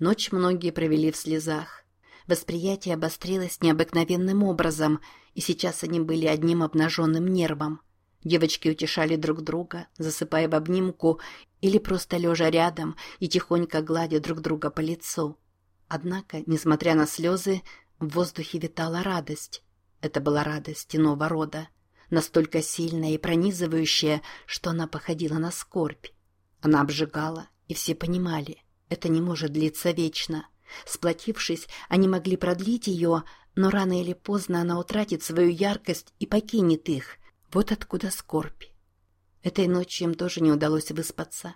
Ночь многие провели в слезах. Восприятие обострилось необыкновенным образом, и сейчас они были одним обнаженным нервом. Девочки утешали друг друга, засыпая в обнимку или просто лежа рядом и тихонько гладя друг друга по лицу. Однако, несмотря на слезы, в воздухе витала радость. Это была радость иного рода, настолько сильная и пронизывающая, что она походила на скорбь. Она обжигала, и все понимали, это не может длиться вечно. Сплотившись, они могли продлить ее, но рано или поздно она утратит свою яркость и покинет их. Вот откуда скорбь. Этой ночью им тоже не удалось выспаться.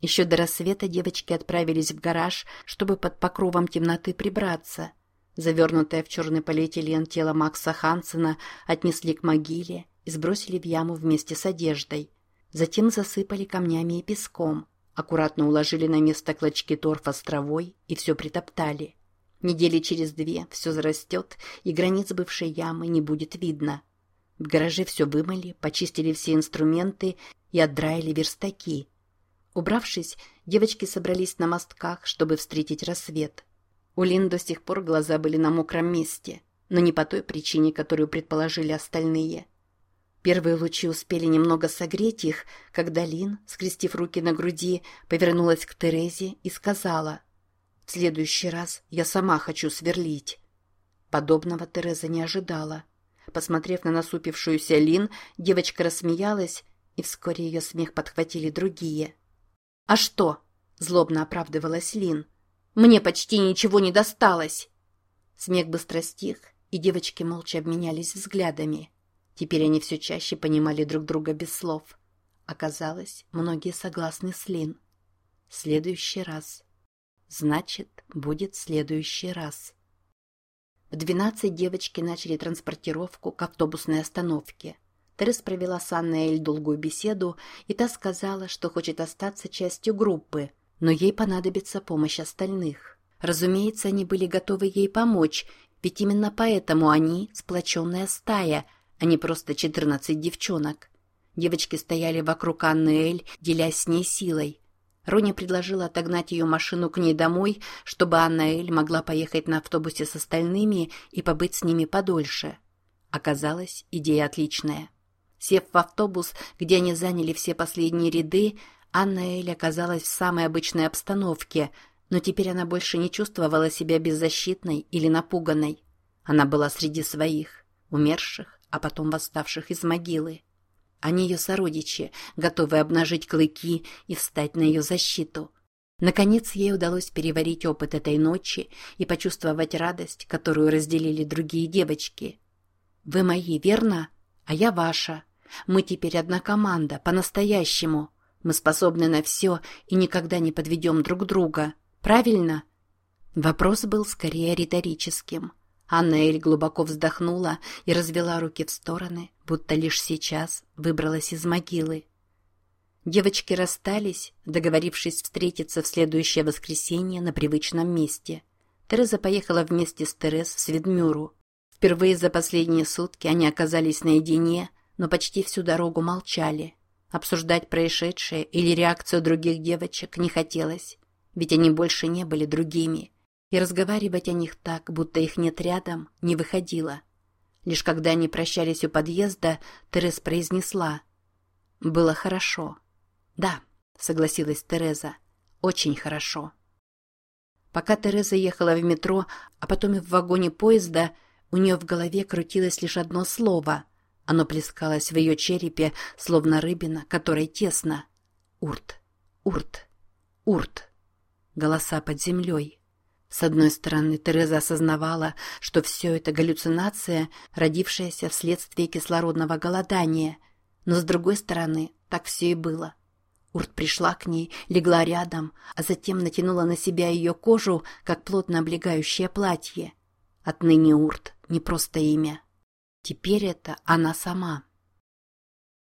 Еще до рассвета девочки отправились в гараж, чтобы под покровом темноты прибраться. Завернутое в черный полиэтилен тело Макса Хансена отнесли к могиле и сбросили в яму вместе с одеждой. Затем засыпали камнями и песком, аккуратно уложили на место клочки торфа с травой и все притоптали. Недели через две все зарастет, и границ бывшей ямы не будет видно. В гараже все вымыли, почистили все инструменты и отдраили верстаки. Убравшись, девочки собрались на мостках, чтобы встретить рассвет. У Лин до сих пор глаза были на мокром месте, но не по той причине, которую предположили остальные. Первые лучи успели немного согреть их, когда Лин, скрестив руки на груди, повернулась к Терезе и сказала «В следующий раз я сама хочу сверлить». Подобного Тереза не ожидала. Посмотрев на насупившуюся Лин, девочка рассмеялась, и вскоре ее смех подхватили другие. «А что?» – злобно оправдывалась Лин. «Мне почти ничего не досталось!» Смех быстро стих, и девочки молча обменялись взглядами. Теперь они все чаще понимали друг друга без слов. Оказалось, многие согласны с Лин. «Следующий раз». Значит, будет следующий раз. В двенадцать девочки начали транспортировку к автобусной остановке. Терес провела с Анной Эль долгую беседу, и та сказала, что хочет остаться частью группы, но ей понадобится помощь остальных. Разумеется, они были готовы ей помочь, ведь именно поэтому они – сплоченная стая, а не просто четырнадцать девчонок. Девочки стояли вокруг Анны Эль, делясь с ней силой. Рони предложила отогнать ее машину к ней домой, чтобы Анна Эль могла поехать на автобусе с остальными и побыть с ними подольше. Оказалось, идея отличная. Сев в автобус, где они заняли все последние ряды, Анна Эль оказалась в самой обычной обстановке, но теперь она больше не чувствовала себя беззащитной или напуганной. Она была среди своих, умерших, а потом восставших из могилы. Они ее сородичи, готовые обнажить клыки и встать на ее защиту. Наконец ей удалось переварить опыт этой ночи и почувствовать радость, которую разделили другие девочки. «Вы мои, верно? А я ваша. Мы теперь одна команда, по-настоящему. Мы способны на все и никогда не подведем друг друга. Правильно?» Вопрос был скорее риторическим. Анна Эль глубоко вздохнула и развела руки в стороны, будто лишь сейчас выбралась из могилы. Девочки расстались, договорившись встретиться в следующее воскресенье на привычном месте. Тереза поехала вместе с Терез в Сведмюру. Впервые за последние сутки они оказались наедине, но почти всю дорогу молчали. Обсуждать происшедшее или реакцию других девочек не хотелось, ведь они больше не были другими – и разговаривать о них так, будто их нет рядом, не выходило. Лишь когда они прощались у подъезда, Тереза произнесла «Было хорошо». «Да», — согласилась Тереза, — «очень хорошо». Пока Тереза ехала в метро, а потом и в вагоне поезда, у нее в голове крутилось лишь одно слово. Оно плескалось в ее черепе, словно рыбина, которой тесно. «Урт! Урт! Урт!» Голоса под землей. С одной стороны, Тереза осознавала, что все это галлюцинация, родившаяся вследствие кислородного голодания, но с другой стороны, так все и было. Урт пришла к ней, легла рядом, а затем натянула на себя ее кожу, как плотно облегающее платье. Отныне Урт не просто имя. Теперь это она сама.